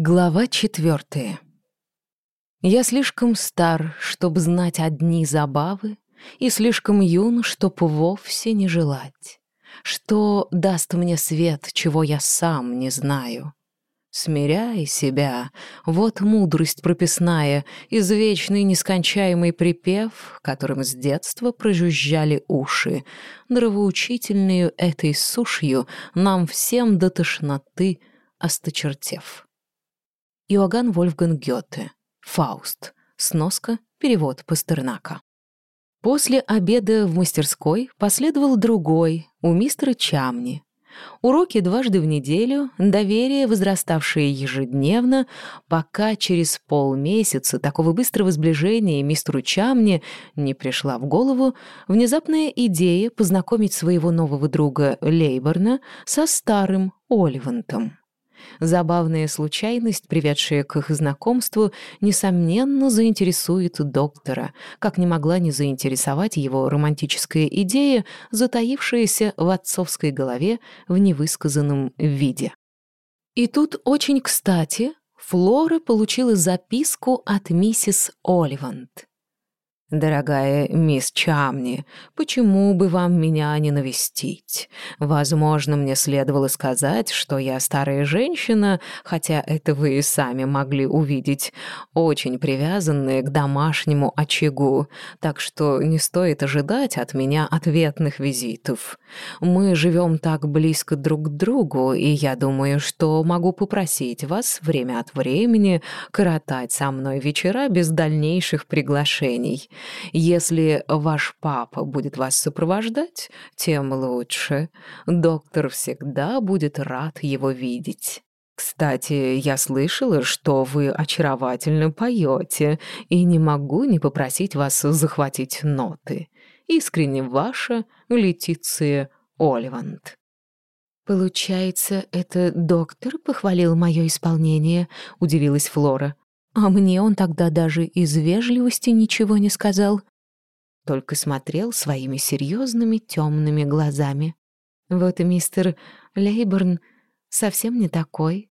Глава четвертая. Я слишком стар, чтоб знать одни забавы, И слишком юн, чтоб вовсе не желать. Что даст мне свет, чего я сам не знаю? Смиряй себя, вот мудрость прописная, Извечный нескончаемый припев, Которым с детства прожужжали уши, Нравоучительную этой сушью Нам всем до тошноты осточертев. Иоганн Вольфганг Гёте. Фауст. Сноска. Перевод Пастернака. После обеда в мастерской последовал другой, у мистера Чамни. Уроки дважды в неделю, доверие, возраставшее ежедневно, пока через полмесяца такого быстрого сближения мистеру Чамни не пришла в голову внезапная идея познакомить своего нового друга Лейборна со старым Оливантом. Забавная случайность, приведшая к их знакомству, несомненно заинтересует доктора, как не могла не заинтересовать его романтическая идея, затаившаяся в отцовской голове в невысказанном виде. И тут очень кстати Флора получила записку от миссис Оливант. «Дорогая мисс Чамни, почему бы вам меня не навестить? Возможно, мне следовало сказать, что я старая женщина, хотя это вы и сами могли увидеть, очень привязанная к домашнему очагу, так что не стоит ожидать от меня ответных визитов. Мы живем так близко друг к другу, и я думаю, что могу попросить вас время от времени коротать со мной вечера без дальнейших приглашений». Если ваш папа будет вас сопровождать, тем лучше. Доктор всегда будет рад его видеть. Кстати, я слышала, что вы очаровательно поете, и не могу не попросить вас захватить ноты. Искренне ваша Летиция Оливант. «Получается, это доктор похвалил мое исполнение?» — удивилась Флора. А мне он тогда даже из вежливости ничего не сказал. Только смотрел своими серьезными темными глазами. Вот и мистер Лейборн совсем не такой.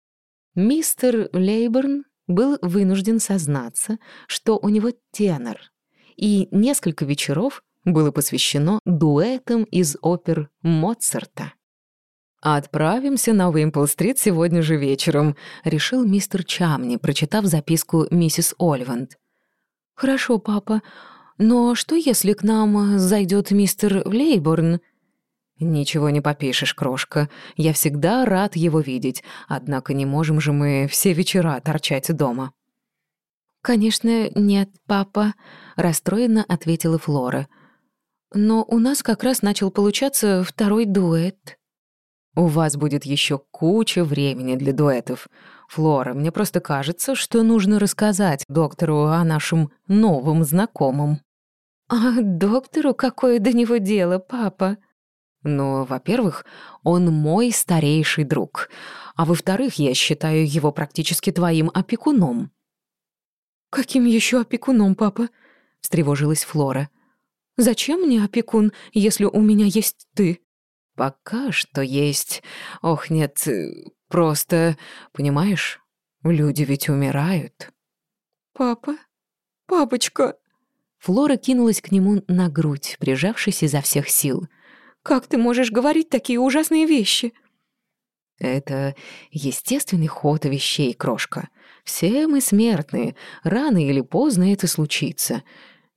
Мистер Лейборн был вынужден сознаться, что у него тенор, и несколько вечеров было посвящено дуэтам из опер Моцарта. «Отправимся на Уимпл-стрит сегодня же вечером», — решил мистер Чамни, прочитав записку миссис Оливанд. «Хорошо, папа. Но что, если к нам зайдет мистер Лейборн?» «Ничего не попишешь, крошка. Я всегда рад его видеть, однако не можем же мы все вечера торчать дома». «Конечно, нет, папа», — расстроенно ответила Флора. «Но у нас как раз начал получаться второй дуэт». У вас будет еще куча времени для дуэтов. Флора, мне просто кажется, что нужно рассказать доктору о нашем новом знакомом». «А доктору какое до него дело, папа?» «Ну, во-первых, он мой старейший друг, а во-вторых, я считаю его практически твоим опекуном». «Каким еще опекуном, папа?» — встревожилась Флора. «Зачем мне опекун, если у меня есть ты?» Пока что есть. Ох, нет, э, просто, понимаешь, люди ведь умирают. Папа? Папочка? Флора кинулась к нему на грудь, прижавшись изо всех сил. «Как ты можешь говорить такие ужасные вещи?» «Это естественный ход вещей, крошка. Все мы смертные. Рано или поздно это случится.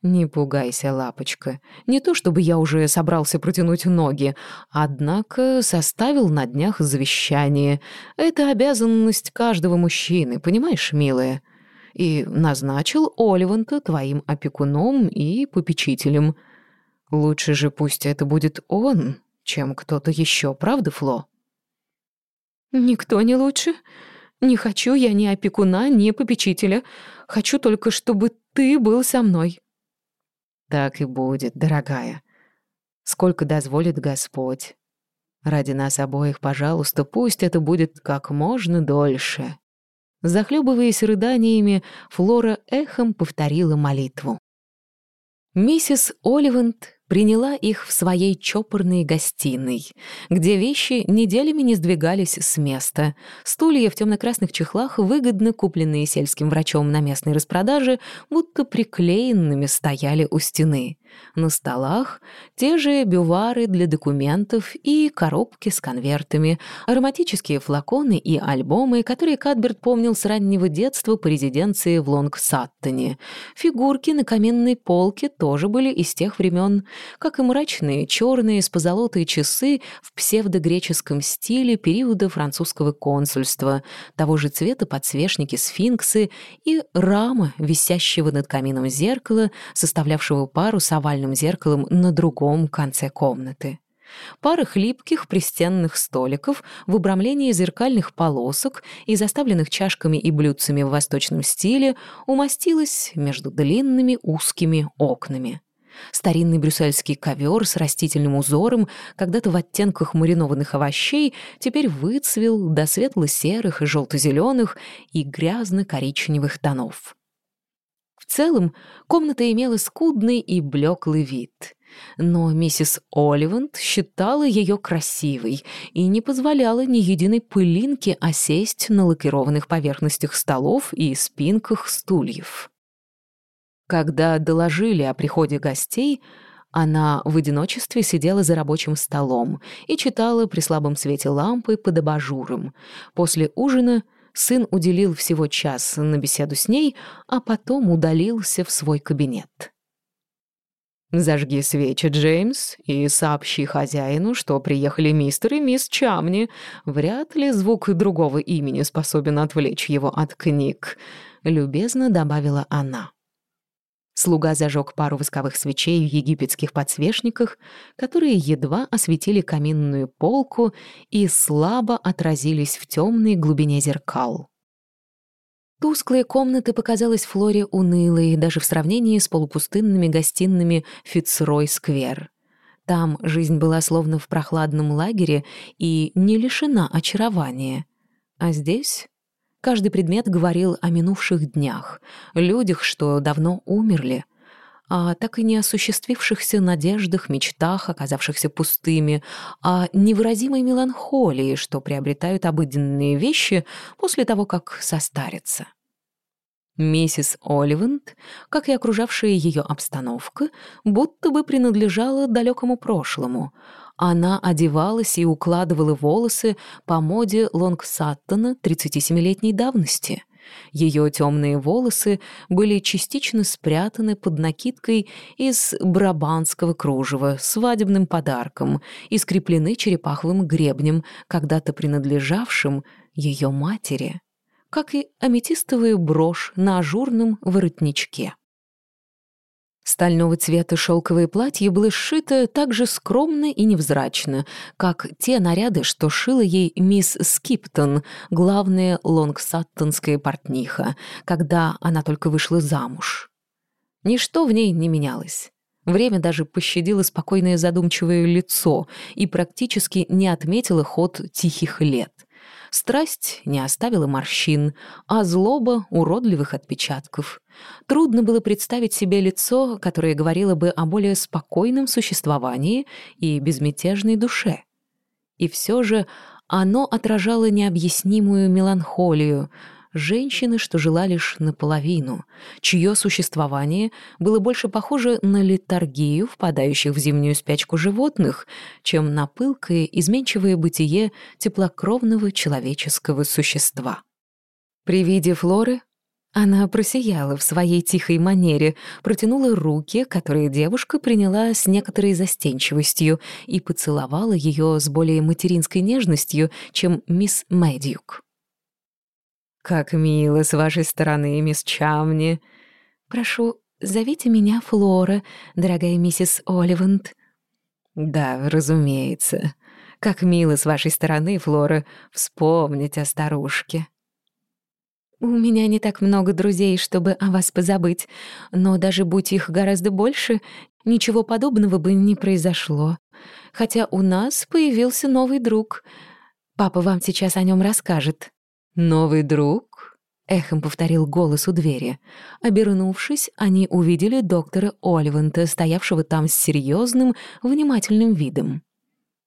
«Не пугайся, лапочка. Не то чтобы я уже собрался протянуть ноги, однако составил на днях завещание. Это обязанность каждого мужчины, понимаешь, милая? И назначил Оливанта твоим опекуном и попечителем. Лучше же пусть это будет он, чем кто-то еще, правда, Фло?» «Никто не лучше. Не хочу я ни опекуна, ни попечителя. Хочу только, чтобы ты был со мной». Так и будет, дорогая. Сколько дозволит Господь. Ради нас обоих, пожалуйста, пусть это будет как можно дольше. Захлебываясь рыданиями, Флора эхом повторила молитву. Миссис Оливант приняла их в своей чопорной гостиной, где вещи неделями не сдвигались с места. Стулья в темно-красных чехлах, выгодно купленные сельским врачом на местной распродаже, будто приклеенными стояли у стены. На столах те же бювары для документов и коробки с конвертами, ароматические флаконы и альбомы, которые Кадберт помнил с раннего детства по резиденции в Лонг-Саттоне. Фигурки на каменной полке тоже были из тех времен, как и мрачные черные с позолотой часы в псевдогреческом стиле периода французского консульства, того же цвета подсвечники сфинксы и рама, висящего над камином зеркала, составлявшего пару с овальным зеркалом на другом конце комнаты. Пара хлипких пристенных столиков в обрамлении зеркальных полосок и заставленных чашками и блюдцами в восточном стиле умостилась между длинными узкими окнами. Старинный брюссельский ковер с растительным узором, когда-то в оттенках маринованных овощей, теперь выцвел до светло-серых и желто-зеленых и грязно-коричневых тонов. В целом, комната имела скудный и блеклый вид. Но миссис Оливанд считала ее красивой и не позволяла ни единой пылинки осесть на лакированных поверхностях столов и спинках стульев. Когда доложили о приходе гостей, она в одиночестве сидела за рабочим столом и читала при слабом свете лампы под абажуром. После ужина сын уделил всего час на беседу с ней, а потом удалился в свой кабинет. «Зажги свечи, Джеймс, и сообщи хозяину, что приехали мистер и мисс Чамни. Вряд ли звук другого имени способен отвлечь его от книг», — любезно добавила она. Слуга зажег пару восковых свечей в египетских подсвечниках, которые едва осветили каминную полку и слабо отразились в темной глубине зеркал. Тусклая комната показалась Флоре унылой даже в сравнении с полупустынными гостиными Фицрой-сквер. Там жизнь была словно в прохладном лагере и не лишена очарования. А здесь Каждый предмет говорил о минувших днях, людях, что давно умерли, о так и не осуществившихся надеждах, мечтах, оказавшихся пустыми, о невыразимой меланхолии, что приобретают обыденные вещи после того, как состарятся. Миссис Оливанд, как и окружавшая ее обстановка, будто бы принадлежала далекому прошлому — она одевалась и укладывала волосы по моде Лонгсаттона 37-летней давности. Ее темные волосы были частично спрятаны под накидкой из брабанского кружева, свадебным подарком и скреплены черепаховым гребнем, когда-то принадлежавшим ее матери, как и аметистовая брошь на ажурном воротничке. Стального цвета шелковое платье было сшито так же скромно и невзрачно, как те наряды, что шила ей мисс Скиптон, главная лонгсаттонская портниха, когда она только вышла замуж. Ничто в ней не менялось. Время даже пощадило спокойное задумчивое лицо и практически не отметило ход тихих лет. Страсть не оставила морщин, а злоба — уродливых отпечатков. Трудно было представить себе лицо, которое говорило бы о более спокойном существовании и безмятежной душе. И все же оно отражало необъяснимую меланхолию, женщины, что жила лишь наполовину, чье существование было больше похоже на литургию впадающих в зимнюю спячку животных, чем на пылкое, изменчивое бытие теплокровного человеческого существа. При виде Флоры она просияла в своей тихой манере, протянула руки, которые девушка приняла с некоторой застенчивостью, и поцеловала ее с более материнской нежностью, чем мисс Мэдьюк. «Как мило с вашей стороны, мисс Чамни!» «Прошу, зовите меня Флора, дорогая миссис Оливанд». «Да, разумеется. Как мило с вашей стороны, Флора, вспомнить о старушке». «У меня не так много друзей, чтобы о вас позабыть, но даже будь их гораздо больше, ничего подобного бы не произошло. Хотя у нас появился новый друг. Папа вам сейчас о нем расскажет». «Новый друг? эхом повторил голос у двери. Обернувшись, они увидели доктора Оливанта, стоявшего там с серьезным, внимательным видом.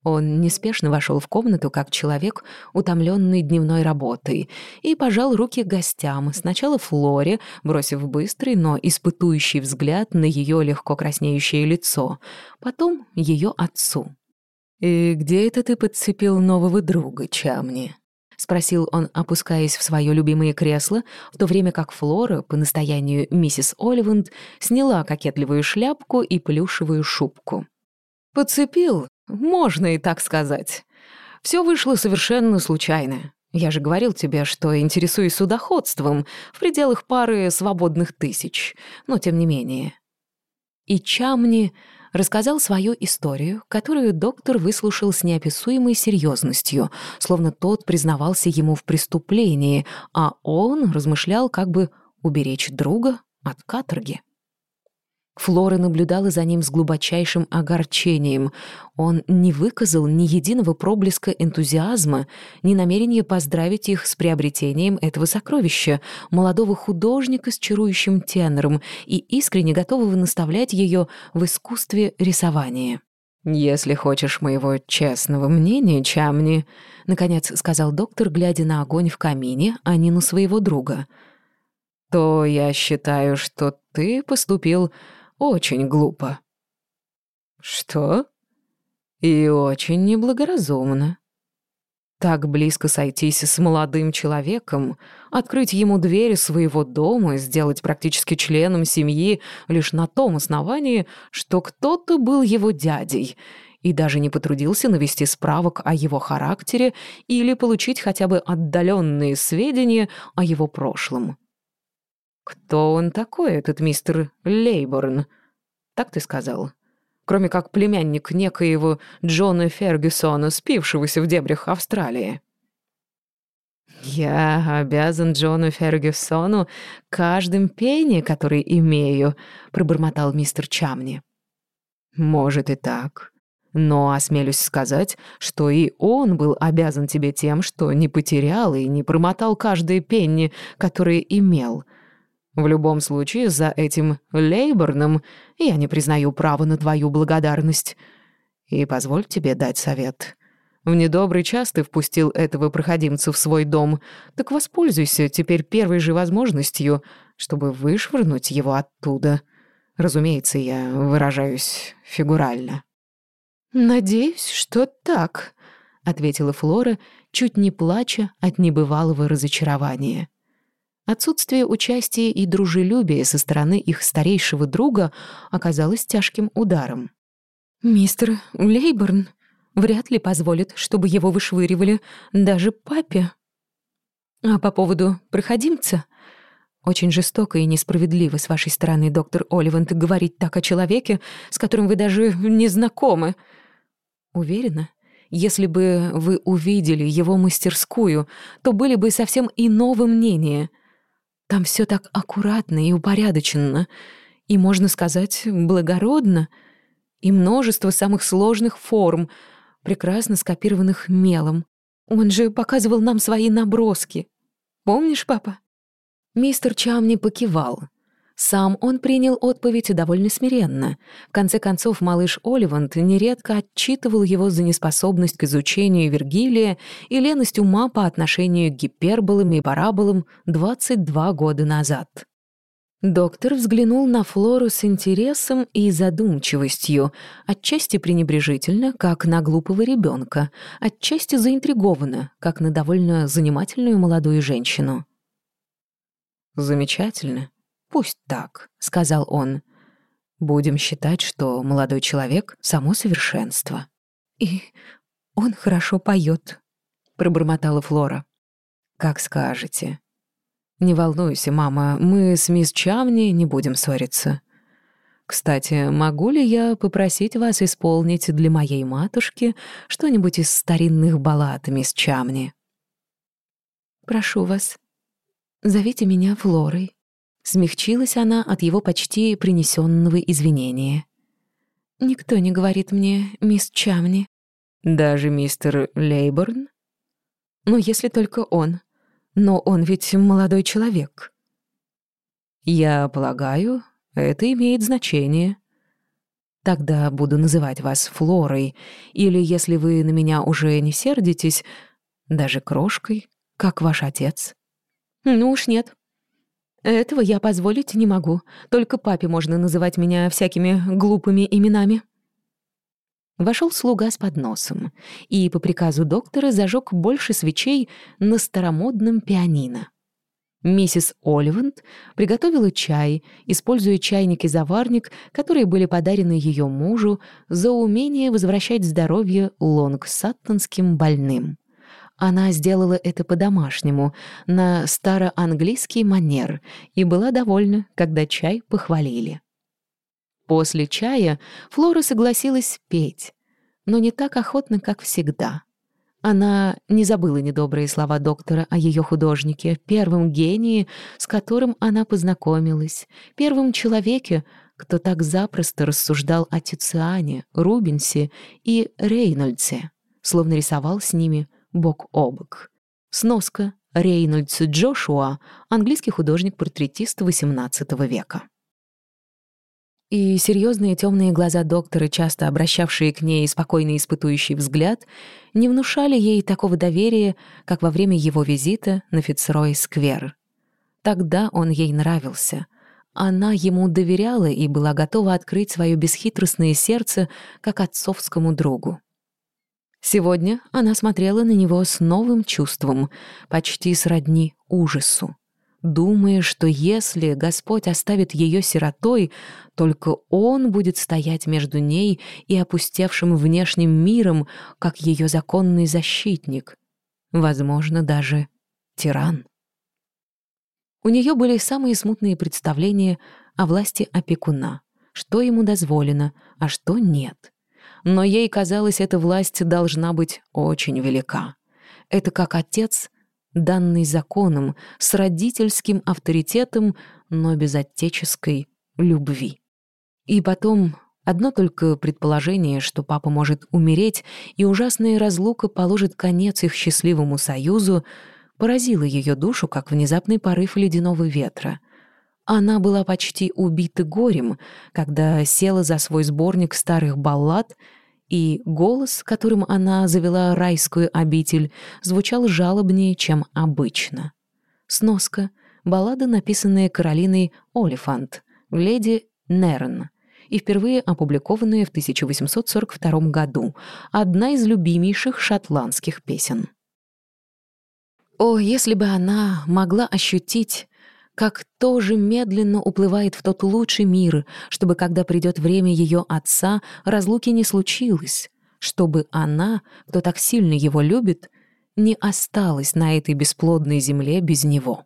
Он неспешно вошел в комнату, как человек, утомленный дневной работой, и пожал руки гостям, сначала Флоре, бросив быстрый, но испытующий взгляд на ее легко краснеющее лицо, потом ее отцу. «И где это ты подцепил нового друга, Чамни?» — спросил он, опускаясь в свое любимое кресло, в то время как Флора, по настоянию миссис Оливанд, сняла кокетливую шляпку и плюшевую шубку. «Подцепил можно и так сказать. Все вышло совершенно случайно. Я же говорил тебе, что интересуюсь судоходством в пределах пары свободных тысяч, но тем не менее. И Чамни рассказал свою историю, которую доктор выслушал с неописуемой серьезностью, словно тот признавался ему в преступлении, а он размышлял, как бы уберечь друга от каторги. Флора наблюдала за ним с глубочайшим огорчением. Он не выказал ни единого проблеска энтузиазма, ни намерения поздравить их с приобретением этого сокровища, молодого художника с чарующим тенором и искренне готового наставлять ее в искусстве рисования. «Если хочешь моего честного мнения, Чамни», — наконец сказал доктор, глядя на огонь в камине, а не на своего друга, — «то я считаю, что ты поступил очень глупо». «Что?» «И очень неблагоразумно. Так близко сойтись с молодым человеком, открыть ему двери своего дома и сделать практически членом семьи лишь на том основании, что кто-то был его дядей» и даже не потрудился навести справок о его характере или получить хотя бы отдаленные сведения о его прошлом. «Кто он такой, этот мистер Лейборн?» «Так ты сказал?» Кроме как племянник некоего Джона Фергюсона, спившегося в дебрях Австралии. «Я обязан Джону Фергюсону каждым пенни, который имею», — пробормотал мистер Чамни. «Может и так. Но осмелюсь сказать, что и он был обязан тебе тем, что не потерял и не промотал каждые пенни, которые имел», в любом случае, за этим Лейборном я не признаю права на твою благодарность. И позволь тебе дать совет. В недобрый час ты впустил этого проходимца в свой дом, так воспользуйся теперь первой же возможностью, чтобы вышвырнуть его оттуда. Разумеется, я выражаюсь фигурально». «Надеюсь, что так», — ответила Флора, чуть не плача от небывалого разочарования. Отсутствие участия и дружелюбия со стороны их старейшего друга оказалось тяжким ударом. «Мистер Лейборн вряд ли позволит, чтобы его вышвыривали даже папе. А по поводу проходимца...» Очень жестоко и несправедливо с вашей стороны, доктор Оливант, говорить так о человеке, с которым вы даже не знакомы. Уверена, если бы вы увидели его мастерскую, то были бы совсем иного мнения — там все так аккуратно и упорядоченно, и, можно сказать, благородно, и множество самых сложных форм, прекрасно скопированных мелом. Он же показывал нам свои наброски. Помнишь, папа?» Мистер Чамни покивал — сам он принял отповедь довольно смиренно. В конце концов, малыш Оливант нередко отчитывал его за неспособность к изучению Вергилия и леность ума по отношению к гиперболам и параболам 22 года назад. Доктор взглянул на Флору с интересом и задумчивостью, отчасти пренебрежительно, как на глупого ребенка, отчасти заинтригованно, как на довольно занимательную молодую женщину. «Замечательно», «Пусть так», — сказал он. «Будем считать, что молодой человек — само совершенство». «И он хорошо поет», — пробормотала Флора. «Как скажете». «Не волнуйся, мама, мы с мисс Чамни не будем ссориться. Кстати, могу ли я попросить вас исполнить для моей матушки что-нибудь из старинных баллад, мисс Чамни?» «Прошу вас, зовите меня Флорой». Смягчилась она от его почти принесенного извинения. «Никто не говорит мне, мисс Чамни». «Даже мистер Лейборн?» «Ну, если только он. Но он ведь молодой человек. Я полагаю, это имеет значение. Тогда буду называть вас Флорой, или, если вы на меня уже не сердитесь, даже крошкой, как ваш отец. Ну уж нет. Этого я позволить не могу. Только папе можно называть меня всякими глупыми именами. Вошел слуга с подносом и по приказу доктора зажег больше свечей на старомодном пианино. Миссис Оливанд приготовила чай, используя чайник и заварник, которые были подарены ее мужу за умение возвращать здоровье лонгсаттонским больным. Она сделала это по-домашнему, на староанглийский манер, и была довольна, когда чай похвалили. После чая Флора согласилась петь, но не так охотно, как всегда. Она не забыла недобрые слова доктора о ее художнике, первом гении, с которым она познакомилась, первом человеке, кто так запросто рассуждал о Тициане, Рубенсе и Рейнольдсе, словно рисовал с ними бок о бок. Сноска Рейнольдс Джошуа, английский художник-портретист XVIII века. И серьезные темные глаза доктора, часто обращавшие к ней спокойный испытующий взгляд, не внушали ей такого доверия, как во время его визита на Фицрой-сквер. Тогда он ей нравился. Она ему доверяла и была готова открыть свое бесхитростное сердце как отцовскому другу. Сегодня она смотрела на него с новым чувством, почти сродни ужасу думая, что если Господь оставит ее сиротой, только Он будет стоять между ней и опустевшим внешним миром, как ее законный защитник, возможно, даже тиран. У нее были самые смутные представления о власти опекуна, что ему дозволено, а что нет. Но ей казалось, эта власть должна быть очень велика. Это как отец — данный законом, с родительским авторитетом, но без отеческой любви. И потом одно только предположение, что папа может умереть, и ужасная разлука положит конец их счастливому союзу, поразило ее душу, как внезапный порыв ледяного ветра. Она была почти убита горем, когда села за свой сборник старых баллад — и голос, которым она завела райскую обитель, звучал жалобнее, чем обычно. Сноска — баллада, написанная Каролиной Олифант, леди Нерн, и впервые опубликованная в 1842 году, одна из любимейших шотландских песен. О, если бы она могла ощутить как тоже медленно уплывает в тот лучший мир, чтобы, когда придет время ее отца, разлуки не случилось, чтобы она, кто так сильно его любит, не осталась на этой бесплодной земле без него.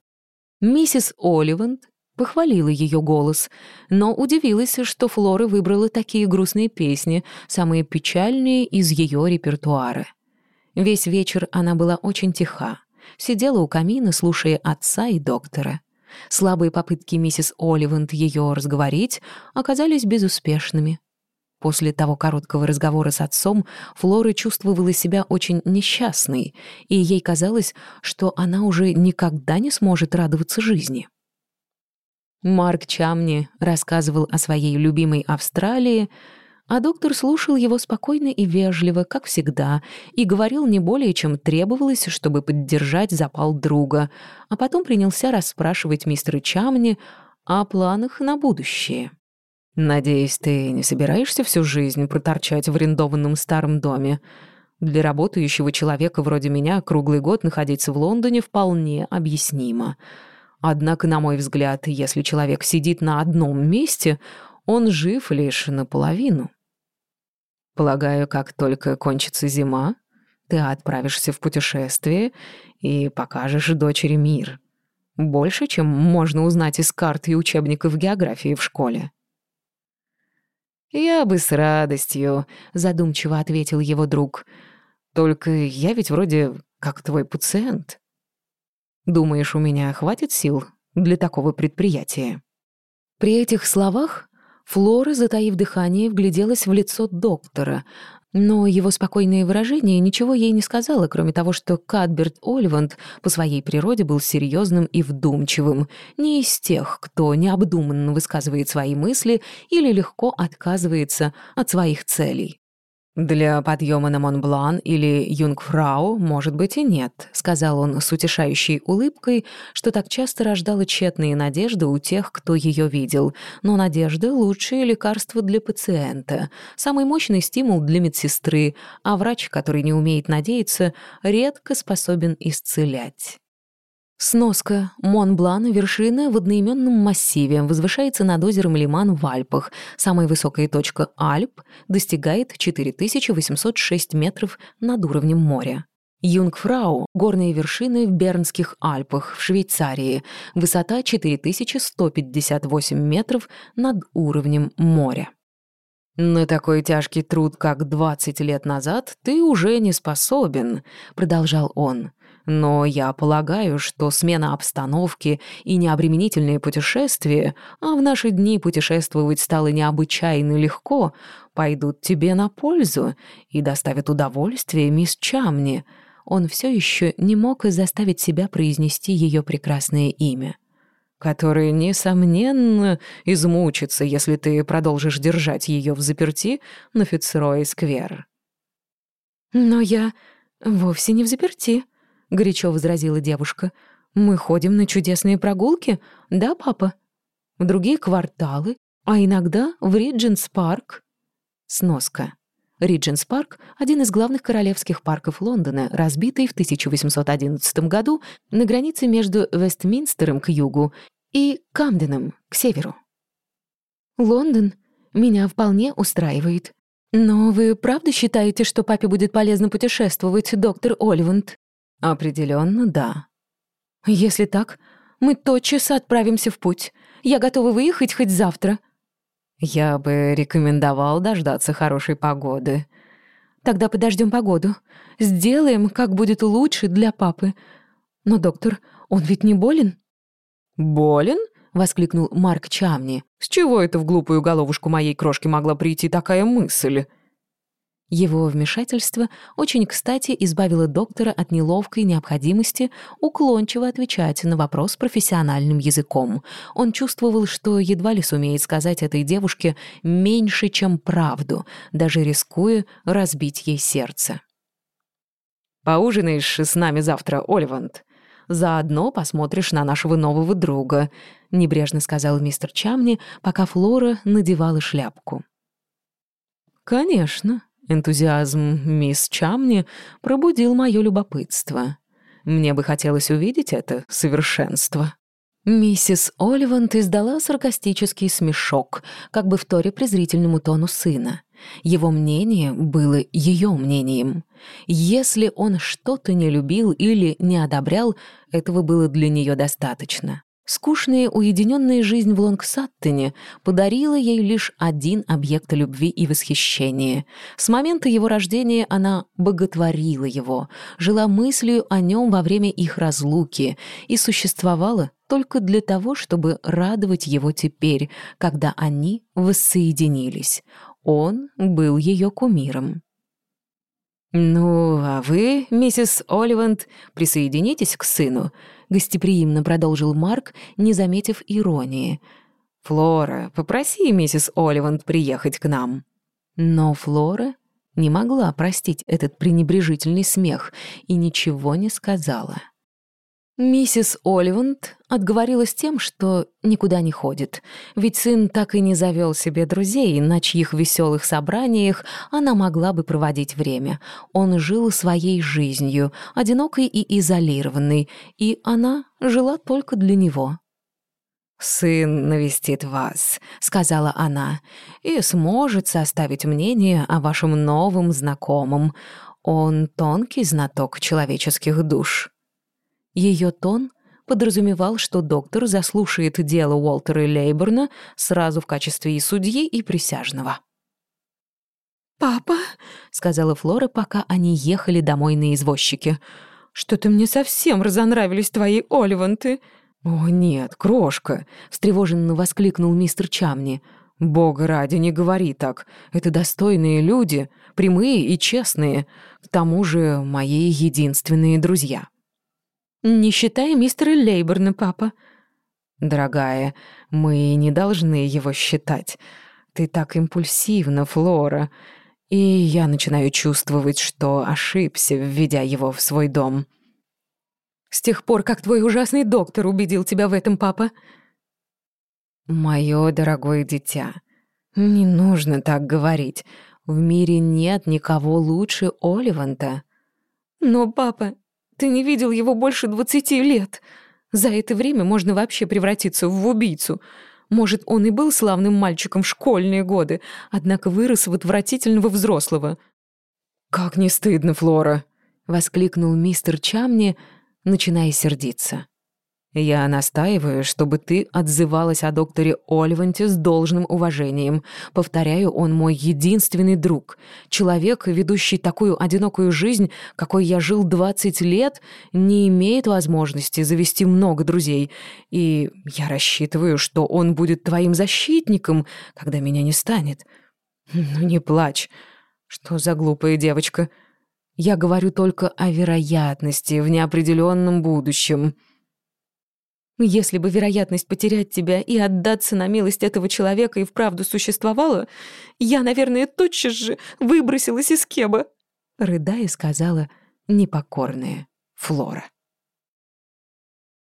Миссис Оливанд похвалила ее голос, но удивилась, что Флора выбрала такие грустные песни, самые печальные из ее репертуара. Весь вечер она была очень тиха, сидела у камина, слушая отца и доктора. Слабые попытки миссис Оливанд ее разговорить оказались безуспешными. После того короткого разговора с отцом Флора чувствовала себя очень несчастной, и ей казалось, что она уже никогда не сможет радоваться жизни. Марк Чамни рассказывал о своей любимой Австралии, а доктор слушал его спокойно и вежливо, как всегда, и говорил не более, чем требовалось, чтобы поддержать запал друга, а потом принялся расспрашивать мистера Чамни о планах на будущее. «Надеюсь, ты не собираешься всю жизнь проторчать в арендованном старом доме? Для работающего человека вроде меня круглый год находиться в Лондоне вполне объяснимо. Однако, на мой взгляд, если человек сидит на одном месте, он жив лишь наполовину». Полагаю, как только кончится зима, ты отправишься в путешествие и покажешь дочери мир. Больше, чем можно узнать из карт и учебников географии в школе. «Я бы с радостью», — задумчиво ответил его друг. «Только я ведь вроде как твой пациент. Думаешь, у меня хватит сил для такого предприятия?» При этих словах Флора, затаив дыхание, вгляделась в лицо доктора, Но его спокойное выражение ничего ей не сказало, кроме того, что Кадберт Оливанд по своей природе был серьезным и вдумчивым, не из тех, кто необдуманно высказывает свои мысли или легко отказывается от своих целей. «Для подъема на Монблан или Юнгфрау, может быть, и нет», — сказал он с утешающей улыбкой, что так часто рождала тщетные надежды у тех, кто ее видел. Но надежда — лучшее лекарство для пациента, самый мощный стимул для медсестры, а врач, который не умеет надеяться, редко способен исцелять. Сноска. Монблан — вершина в одноименном массиве, возвышается над озером Лиман в Альпах. Самая высокая точка Альп достигает 4806 метров над уровнем моря. Юнгфрау — горные вершины в Бернских Альпах в Швейцарии. Высота 4158 метров над уровнем моря. «На такой тяжкий труд, как 20 лет назад, ты уже не способен», — продолжал он. Но я полагаю, что смена обстановки и необременительные путешествия, а в наши дни путешествовать стало необычайно легко, пойдут тебе на пользу и доставят удовольствие мисс Чамни. Он все еще не мог заставить себя произнести ее прекрасное имя который, несомненно, измучится, если ты продолжишь держать ее в заперти на Фицрой-сквер. «Но я вовсе не в заперти», — горячо возразила девушка. «Мы ходим на чудесные прогулки, да, папа? В другие кварталы, а иногда в Ридженс-парк». Сноска. Ридженс-парк — один из главных королевских парков Лондона, разбитый в 1811 году на границе между Вестминстером к югу и Камденом к северу. «Лондон меня вполне устраивает. Но вы правда считаете, что папе будет полезно путешествовать, доктор Оливанд?» Определенно, да. Если так, мы тотчас отправимся в путь. Я готова выехать хоть завтра. Я бы рекомендовал дождаться хорошей погоды. Тогда подождем погоду. Сделаем, как будет лучше для папы. Но, доктор, он ведь не болен? Болен? воскликнул Марк Чамни. С чего это в глупую головушку моей крошки могла прийти такая мысль? Его вмешательство очень кстати избавило доктора от неловкой необходимости уклончиво отвечать на вопрос профессиональным языком. Он чувствовал, что едва ли сумеет сказать этой девушке меньше, чем правду, даже рискуя разбить ей сердце. «Поужинаешь с нами завтра, Оливанд? Заодно посмотришь на нашего нового друга», — небрежно сказал мистер Чамни, пока Флора надевала шляпку. «Конечно», Энтузиазм мисс Чамни пробудил мое любопытство. Мне бы хотелось увидеть это совершенство. Миссис Оливант издала саркастический смешок, как бы в торе презрительному тону сына. Его мнение было ее мнением. Если он что-то не любил или не одобрял, этого было для нее достаточно. Скучная уединенная жизнь в Лонгсаттене подарила ей лишь один объект любви и восхищения. С момента его рождения она боготворила его, жила мыслью о нем во время их разлуки и существовала только для того, чтобы радовать его теперь, когда они воссоединились. Он был ее кумиром. «Ну, а вы, миссис Оливанд, присоединитесь к сыну?» Гостеприимно продолжил Марк, не заметив иронии. «Флора, попроси миссис Оливанд приехать к нам». Но Флора не могла простить этот пренебрежительный смех и ничего не сказала. Миссис Оливанд отговорилась тем, что никуда не ходит, ведь сын так и не завел себе друзей, на чьих веселых собраниях она могла бы проводить время. Он жил своей жизнью, одинокой и изолированной, и она жила только для него. «Сын навестит вас», — сказала она, — «и сможет составить мнение о вашем новом знакомом. Он тонкий знаток человеческих душ». Ее тон подразумевал, что доктор заслушает дело Уолтера Лейборна сразу в качестве и судьи, и присяжного. «Папа», — сказала Флора, пока они ехали домой на извозчике, — «что-то мне совсем разонравились твои оливанты». «О, нет, крошка», — встревоженно воскликнул мистер Чамни. Бога ради, не говори так. Это достойные люди, прямые и честные. К тому же мои единственные друзья. Не считая мистера Лейборна, папа. Дорогая, мы не должны его считать. Ты так импульсивна, Флора. И я начинаю чувствовать, что ошибся, введя его в свой дом. С тех пор, как твой ужасный доктор убедил тебя в этом, папа. Моё дорогое дитя, не нужно так говорить. В мире нет никого лучше Оливанта. Но, папа, ты не видел его больше двадцати лет. За это время можно вообще превратиться в убийцу. Может, он и был славным мальчиком в школьные годы, однако вырос в отвратительного взрослого. «Как не стыдно, Флора!» — воскликнул мистер Чамни, начиная сердиться. Я настаиваю, чтобы ты отзывалась о докторе Ольванте с должным уважением. Повторяю, он мой единственный друг. Человек, ведущий такую одинокую жизнь, какой я жил 20 лет, не имеет возможности завести много друзей. И я рассчитываю, что он будет твоим защитником, когда меня не станет. Ну не плачь. Что за глупая девочка? Я говорю только о вероятности в неопределенном будущем. Если бы вероятность потерять тебя и отдаться на милость этого человека и вправду существовала, я, наверное, тотчас же выбросилась из Кеба», — рыдая сказала непокорная Флора.